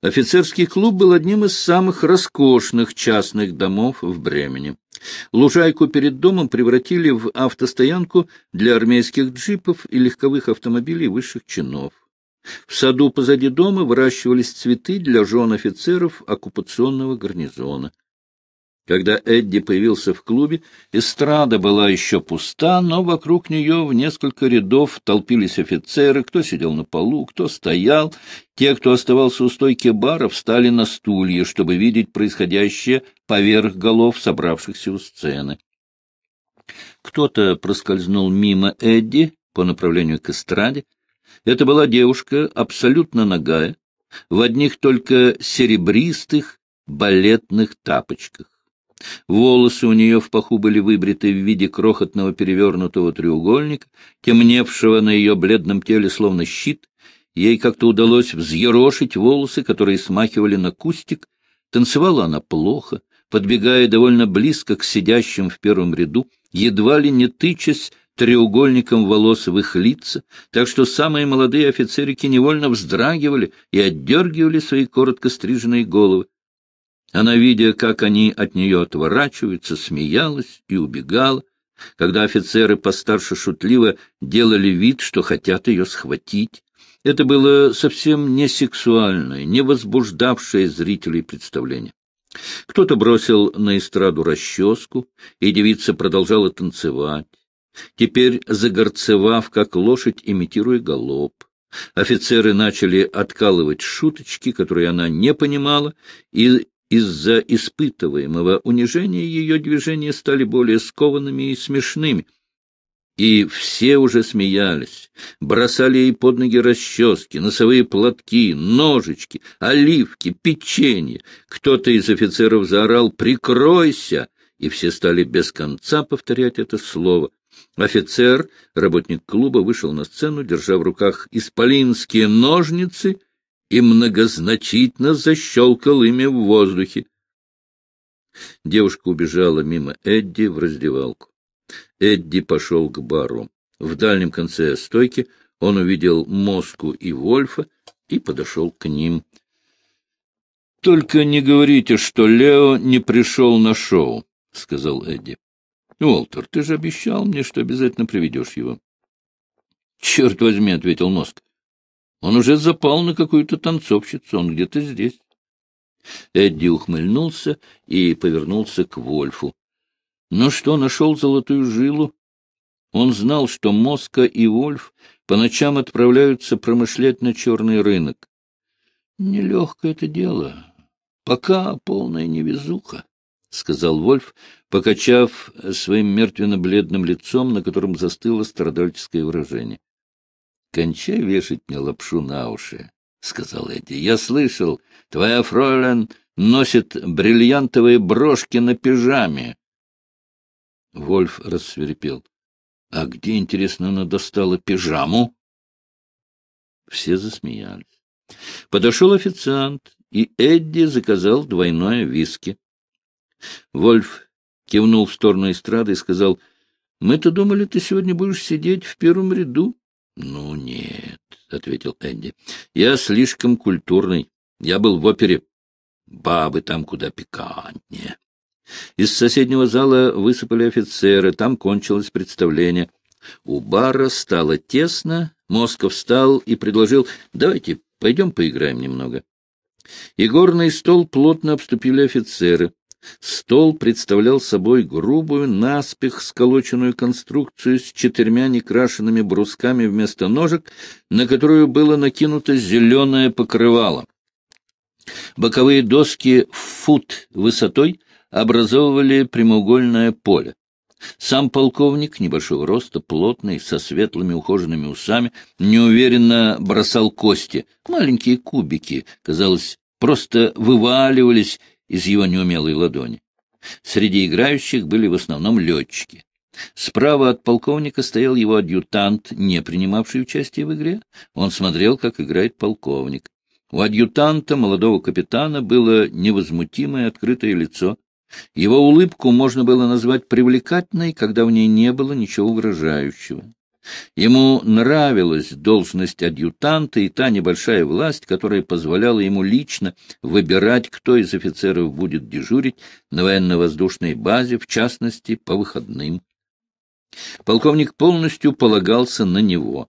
Офицерский клуб был одним из самых роскошных частных домов в Бремени. Лужайку перед домом превратили в автостоянку для армейских джипов и легковых автомобилей высших чинов. В саду позади дома выращивались цветы для жен офицеров оккупационного гарнизона. Когда Эдди появился в клубе, эстрада была еще пуста, но вокруг нее в несколько рядов толпились офицеры, кто сидел на полу, кто стоял. Те, кто оставался у стойки бара, встали на стулья, чтобы видеть происходящее поверх голов собравшихся у сцены. Кто-то проскользнул мимо Эдди по направлению к эстраде. Это была девушка, абсолютно нагая, в одних только серебристых балетных тапочках. Волосы у нее в паху были выбриты в виде крохотного перевернутого треугольника, темневшего на ее бледном теле словно щит. Ей как-то удалось взъерошить волосы, которые смахивали на кустик. Танцевала она плохо, подбегая довольно близко к сидящим в первом ряду, едва ли не тычась треугольником волос в их лица, так что самые молодые офицерики невольно вздрагивали и отдергивали свои коротко стриженные головы. Она, видя, как они от нее отворачиваются, смеялась и убегала, когда офицеры постарше шутливо делали вид, что хотят ее схватить. Это было совсем не сексуальное, не возбуждавшее зрителей представление. Кто-то бросил на эстраду расческу, и девица продолжала танцевать, теперь загорцевав, как лошадь, имитируя галоп. Офицеры начали откалывать шуточки, которые она не понимала, и из-за испытываемого унижения ее движения стали более скованными и смешными. И все уже смеялись, бросали ей под ноги расчески, носовые платки, ножички, оливки, печенье. Кто-то из офицеров заорал «Прикройся!» и все стали без конца повторять это слово. Офицер, работник клуба, вышел на сцену, держа в руках исполинские ножницы — и многозначительно защелкал ими в воздухе. Девушка убежала мимо Эдди в раздевалку. Эдди пошел к бару. В дальнем конце стойки он увидел Моску и Вольфа и подошел к ним. — Только не говорите, что Лео не пришел на шоу, — сказал Эдди. — Уолтер, ты же обещал мне, что обязательно приведешь его. — Черт возьми, — ответил Моск. Он уже запал на какую-то танцовщицу, он где-то здесь. Эдди ухмыльнулся и повернулся к Вольфу. Ну что, нашел золотую жилу? Он знал, что Моска и Вольф по ночам отправляются промышлять на черный рынок. Нелегкое это дело. Пока полная невезуха, — сказал Вольф, покачав своим мертвенно-бледным лицом, на котором застыло страдальческое выражение. — Кончай вешать мне лапшу на уши, — сказал Эдди. — Я слышал, твоя фройлен носит бриллиантовые брошки на пижаме. Вольф рассверепел. — А где, интересно, она достала пижаму? Все засмеялись. Подошел официант, и Эдди заказал двойное виски. Вольф кивнул в сторону эстрады и сказал, — Мы-то думали, ты сегодня будешь сидеть в первом ряду. Ну, нет, — ответил Энди. — Я слишком культурный. Я был в опере. Бабы там куда пикантнее. Из соседнего зала высыпали офицеры. Там кончилось представление. У бара стало тесно. Москов встал и предложил, — давайте пойдем поиграем немного. Игорный стол плотно обступили офицеры. Стол представлял собой грубую, наспех сколоченную конструкцию с четырьмя некрашенными брусками вместо ножек, на которую было накинуто зеленое покрывало. Боковые доски фут высотой образовывали прямоугольное поле. Сам полковник, небольшого роста, плотный, со светлыми ухоженными усами, неуверенно бросал кости. Маленькие кубики, казалось, просто вываливались из его неумелой ладони. Среди играющих были в основном летчики. Справа от полковника стоял его адъютант, не принимавший участие в игре. Он смотрел, как играет полковник. У адъютанта, молодого капитана, было невозмутимое открытое лицо. Его улыбку можно было назвать привлекательной, когда в ней не было ничего угрожающего. Ему нравилась должность адъютанта и та небольшая власть, которая позволяла ему лично выбирать, кто из офицеров будет дежурить на военно-воздушной базе, в частности, по выходным. Полковник полностью полагался на него.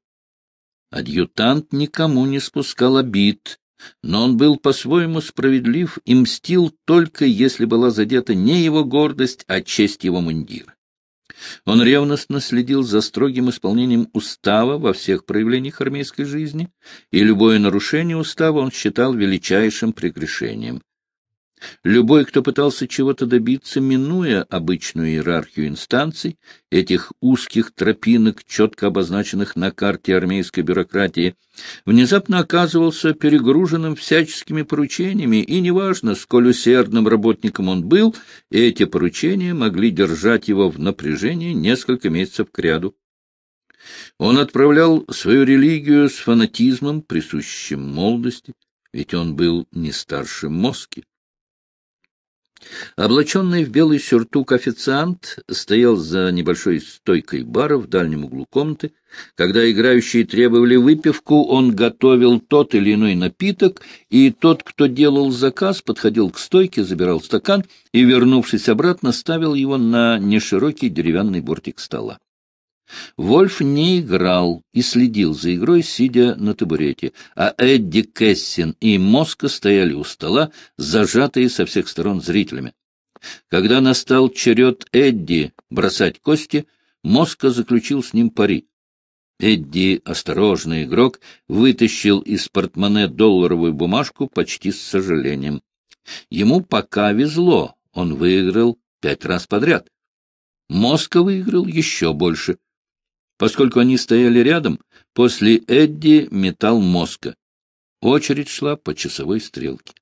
Адъютант никому не спускал обид, но он был по-своему справедлив и мстил только если была задета не его гордость, а честь его мундира. Он ревностно следил за строгим исполнением устава во всех проявлениях армейской жизни, и любое нарушение устава он считал величайшим прегрешением. Любой, кто пытался чего-то добиться, минуя обычную иерархию инстанций, этих узких тропинок, четко обозначенных на карте армейской бюрократии, внезапно оказывался перегруженным всяческими поручениями, и неважно, сколь усердным работником он был, эти поручения могли держать его в напряжении несколько месяцев кряду. Он отправлял свою религию с фанатизмом, присущим молодости, ведь он был не старше мозги. Облаченный в белый сюртук официант стоял за небольшой стойкой бара в дальнем углу комнаты. Когда играющие требовали выпивку, он готовил тот или иной напиток, и тот, кто делал заказ, подходил к стойке, забирал стакан и, вернувшись обратно, ставил его на неширокий деревянный бортик стола. Вольф не играл и следил за игрой, сидя на табурете, а Эдди Кессин и Моска стояли у стола, зажатые со всех сторон зрителями. Когда настал черед Эдди бросать кости, Моска заключил с ним пари. Эдди, осторожный игрок, вытащил из портмоне долларовую бумажку почти с сожалением. Ему пока везло, он выиграл пять раз подряд. Моска выиграл еще больше — Поскольку они стояли рядом, после Эдди метал мозга. Очередь шла по часовой стрелке.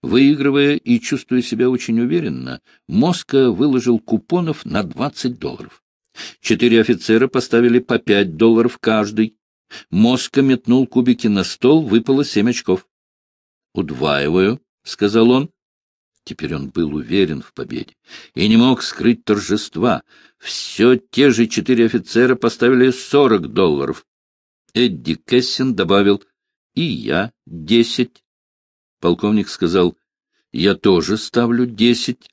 Выигрывая и чувствуя себя очень уверенно, Моска выложил купонов на 20 долларов. Четыре офицера поставили по 5 долларов каждый. Моска метнул кубики на стол, выпало семь очков. «Удваиваю», — сказал он. Теперь он был уверен в победе и не мог скрыть торжества. Все те же четыре офицера поставили сорок долларов. Эдди Кессин добавил «И я десять». Полковник сказал «Я тоже ставлю десять».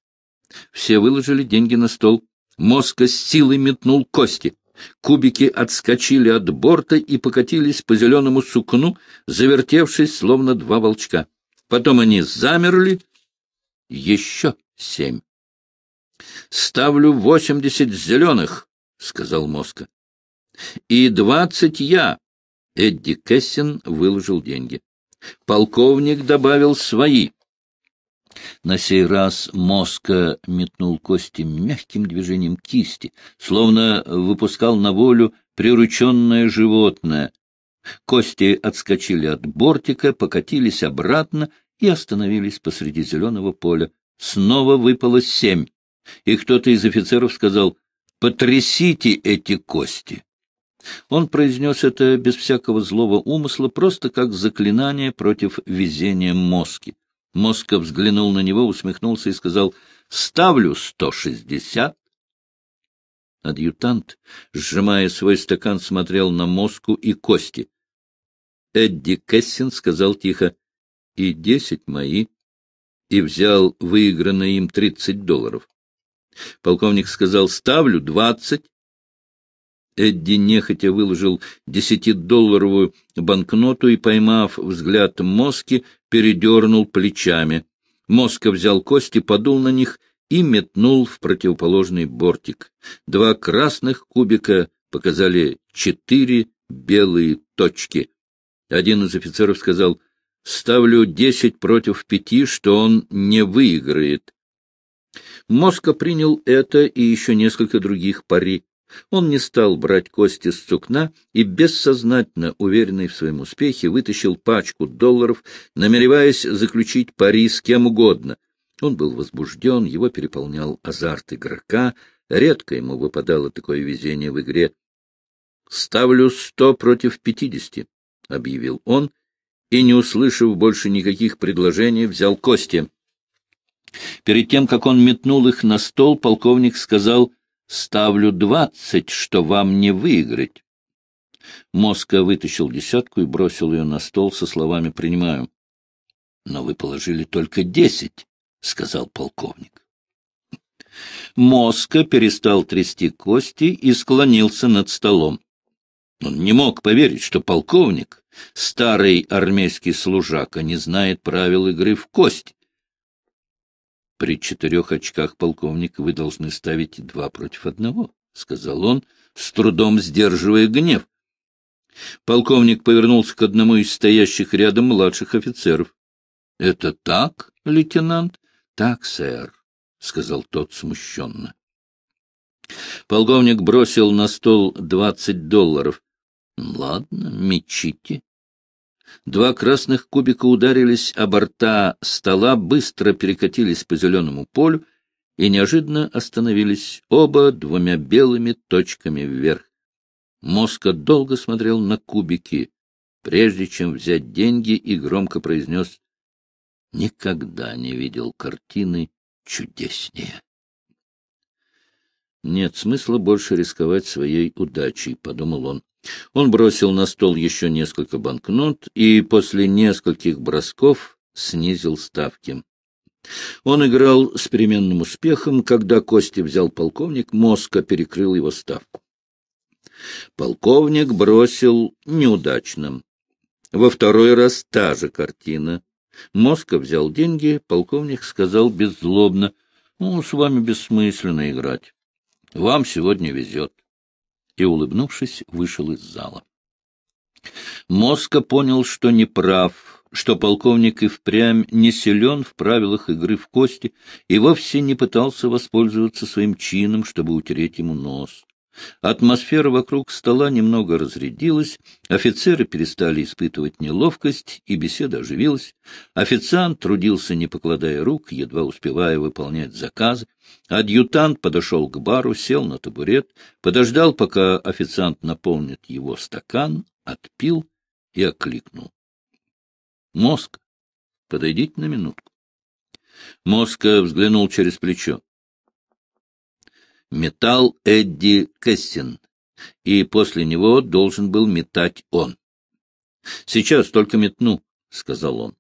Все выложили деньги на стол. Моска с силой метнул кости. Кубики отскочили от борта и покатились по зеленому сукну, завертевшись, словно два волчка. Потом они замерли, еще семь. — Ставлю восемьдесят зеленых, — сказал Моска. — И двадцать я. Эдди Кессин выложил деньги. Полковник добавил свои. На сей раз Моска метнул кости мягким движением кисти, словно выпускал на волю прирученное животное. Кости отскочили от бортика, покатились обратно и остановились посреди зеленого поля. Снова выпало семь, и кто-то из офицеров сказал «Потрясите эти кости!». Он произнес это без всякого злого умысла, просто как заклинание против везения мозги. Моска взглянул на него, усмехнулся и сказал «Ставлю сто шестьдесят». Адъютант, сжимая свой стакан, смотрел на мозгу и кости. Эдди Кессин сказал тихо и десять мои, и взял выигранное им тридцать долларов. Полковник сказал, ставлю двадцать. Эдди нехотя выложил десятидолларовую банкноту и, поймав взгляд Моски, передернул плечами. Моска взял кости, подул на них и метнул в противоположный бортик. Два красных кубика показали четыре белые точки. Один из офицеров сказал, Ставлю десять против пяти, что он не выиграет. Моска принял это и еще несколько других пари. Он не стал брать кости с сукна и, бессознательно уверенный в своем успехе, вытащил пачку долларов, намереваясь заключить пари с кем угодно. Он был возбужден, его переполнял азарт игрока, редко ему выпадало такое везение в игре. — Ставлю сто против пятидесяти, — объявил он, — и, не услышав больше никаких предложений, взял кости. Перед тем, как он метнул их на стол, полковник сказал, «Ставлю двадцать, что вам не выиграть». Моска вытащил десятку и бросил ее на стол со словами «принимаю». — Но вы положили только десять, — сказал полковник. Моска перестал трясти кости и склонился над столом. Он не мог поверить, что полковник, старый армейский служака, не знает правил игры в кость. При четырех очках полковник вы должны ставить два против одного, — сказал он, с трудом сдерживая гнев. Полковник повернулся к одному из стоящих рядом младших офицеров. — Это так, лейтенант? — Так, сэр, — сказал тот смущенно. Полковник бросил на стол двадцать долларов. — Ладно, мечите. Два красных кубика ударились о борта стола, быстро перекатились по зеленому полю и неожиданно остановились оба двумя белыми точками вверх. Моска долго смотрел на кубики, прежде чем взять деньги, и громко произнес «Никогда не видел картины чудеснее». Нет смысла больше рисковать своей удачей, — подумал он. Он бросил на стол еще несколько банкнот и после нескольких бросков снизил ставки. Он играл с переменным успехом. Когда Кости взял полковник, Моска перекрыл его ставку. Полковник бросил неудачным. Во второй раз та же картина. Моска взял деньги, полковник сказал беззлобно, «Ну, с вами бессмысленно играть. Вам сегодня везет» и, улыбнувшись, вышел из зала. Моска понял, что не прав, что полковник и впрямь не силен в правилах игры в кости и вовсе не пытался воспользоваться своим чином, чтобы утереть ему нос. Атмосфера вокруг стола немного разрядилась, офицеры перестали испытывать неловкость, и беседа оживилась. Официант трудился, не покладая рук, едва успевая выполнять заказы. Адъютант подошел к бару, сел на табурет, подождал, пока официант наполнит его стакан, отпил и окликнул. — Мозг, подойдите на минутку. Моска взглянул через плечо метал Эдди Кэссин, и после него должен был метать он. — Сейчас только метну, — сказал он.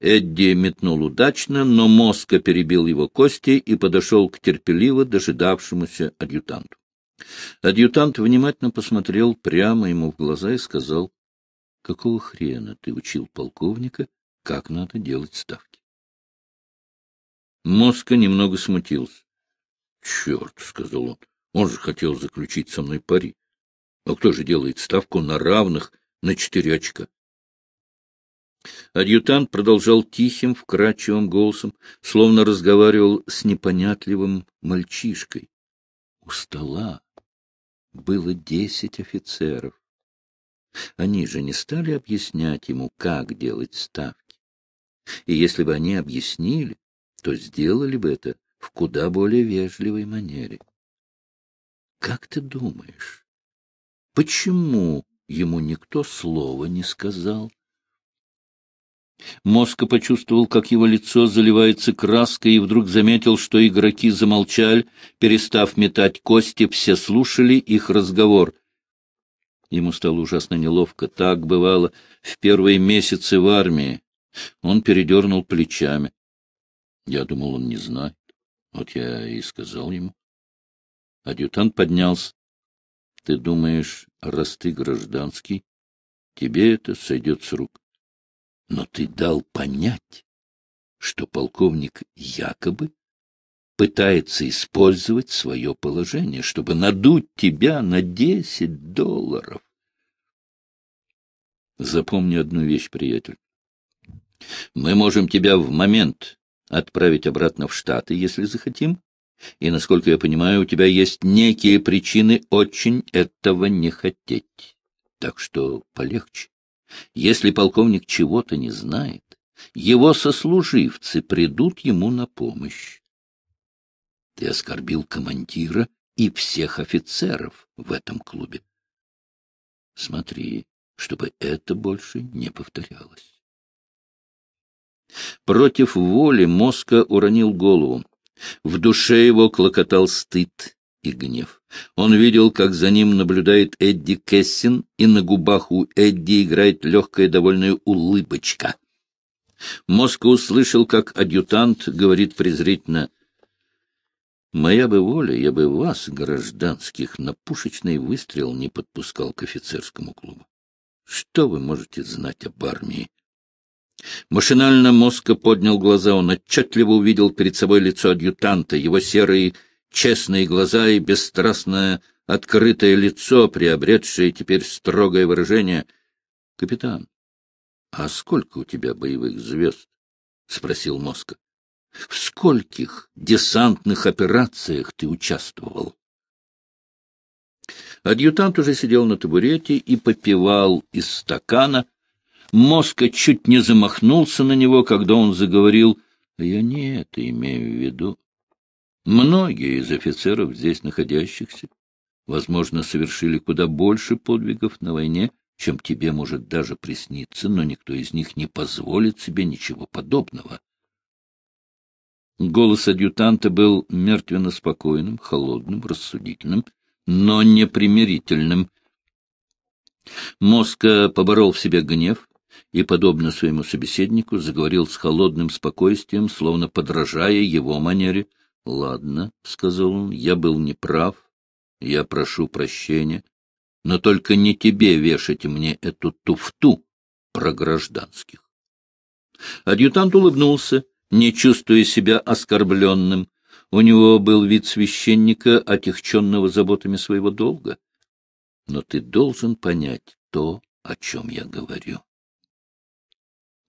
Эдди метнул удачно, но Моска перебил его кости и подошел к терпеливо дожидавшемуся адъютанту. Адъютант внимательно посмотрел прямо ему в глаза и сказал, — Какого хрена ты учил полковника, как надо делать ставки? Моска немного смутился. — Черт, — сказал он, — он же хотел заключить со мной пари. А кто же делает ставку на равных на четыре очка? Адъютант продолжал тихим, вкрадчивым голосом, словно разговаривал с непонятливым мальчишкой. У стола было десять офицеров. Они же не стали объяснять ему, как делать ставки. И если бы они объяснили, то сделали бы это в куда более вежливой манере. Как ты думаешь, почему ему никто слова не сказал? Моска почувствовал, как его лицо заливается краской, и вдруг заметил, что игроки замолчали, перестав метать кости, все слушали их разговор. Ему стало ужасно неловко. Так бывало в первые месяцы в армии. Он передернул плечами. Я думал, он не знает. Вот я и сказал ему. Адъютант поднялся. — Ты думаешь, раз ты гражданский, тебе это сойдет с рук. Но ты дал понять, что полковник якобы пытается использовать свое положение, чтобы надуть тебя на десять долларов. Запомни одну вещь, приятель. Мы можем тебя в момент отправить обратно в Штаты, если захотим. И, насколько я понимаю, у тебя есть некие причины очень этого не хотеть. Так что полегче. Если полковник чего-то не знает, его сослуживцы придут ему на помощь. Ты оскорбил командира и всех офицеров в этом клубе. Смотри, чтобы это больше не повторялось. Против воли Моска уронил голову. В душе его клокотал стыд. и гнев. Он видел, как за ним наблюдает Эдди Кессин, и на губах у Эдди играет легкая довольная улыбочка. Моска услышал, как адъютант говорит презрительно — Моя бы воля, я бы вас, гражданских, на пушечный выстрел не подпускал к офицерскому клубу. Что вы можете знать об армии? Машинально Моска поднял глаза, он отчетливо увидел перед собой лицо адъютанта, его серые честные глаза и бесстрастное открытое лицо, приобретшее теперь строгое выражение. — Капитан, а сколько у тебя боевых звезд? — спросил Моска. В скольких десантных операциях ты участвовал? Адъютант уже сидел на табурете и попивал из стакана. Моска чуть не замахнулся на него, когда он заговорил. Я не это имею в виду. Многие из офицеров, здесь находящихся, возможно, совершили куда больше подвигов на войне, чем тебе может даже присниться, но никто из них не позволит себе ничего подобного. Голос адъютанта был мертвенно спокойным, холодным, рассудительным, но непримирительным. Моска поборол в себе гнев и, подобно своему собеседнику, заговорил с холодным спокойствием, словно подражая его манере. — Ладно, — сказал он, — я был неправ, я прошу прощения, но только не тебе вешать мне эту туфту про гражданских. Адъютант улыбнулся не чувствуя себя оскорбленным. У него был вид священника, отягченного заботами своего долга. Но ты должен понять то, о чем я говорю.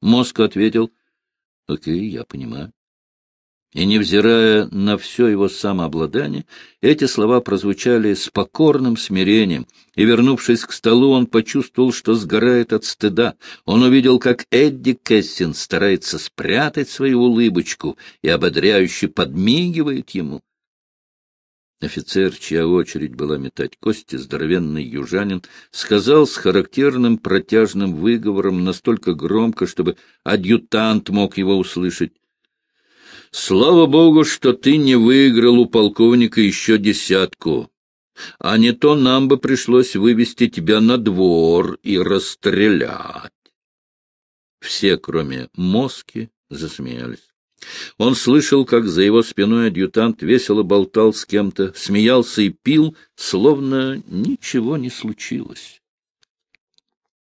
Мозг ответил, — Окей, я понимаю. И, невзирая на все его самообладание, эти слова прозвучали с покорным смирением, и, вернувшись к столу, он почувствовал, что сгорает от стыда. Он увидел, как Эдди Кэссин старается спрятать свою улыбочку и ободряюще подмигивает ему. Офицер, чья очередь была метать кости, здоровенный южанин, сказал с характерным протяжным выговором настолько громко, чтобы адъютант мог его услышать. Слава богу, что ты не выиграл у полковника еще десятку, а не то нам бы пришлось вывести тебя на двор и расстрелять. Все, кроме Моски, засмеялись. Он слышал, как за его спиной адъютант весело болтал с кем-то, смеялся и пил, словно ничего не случилось.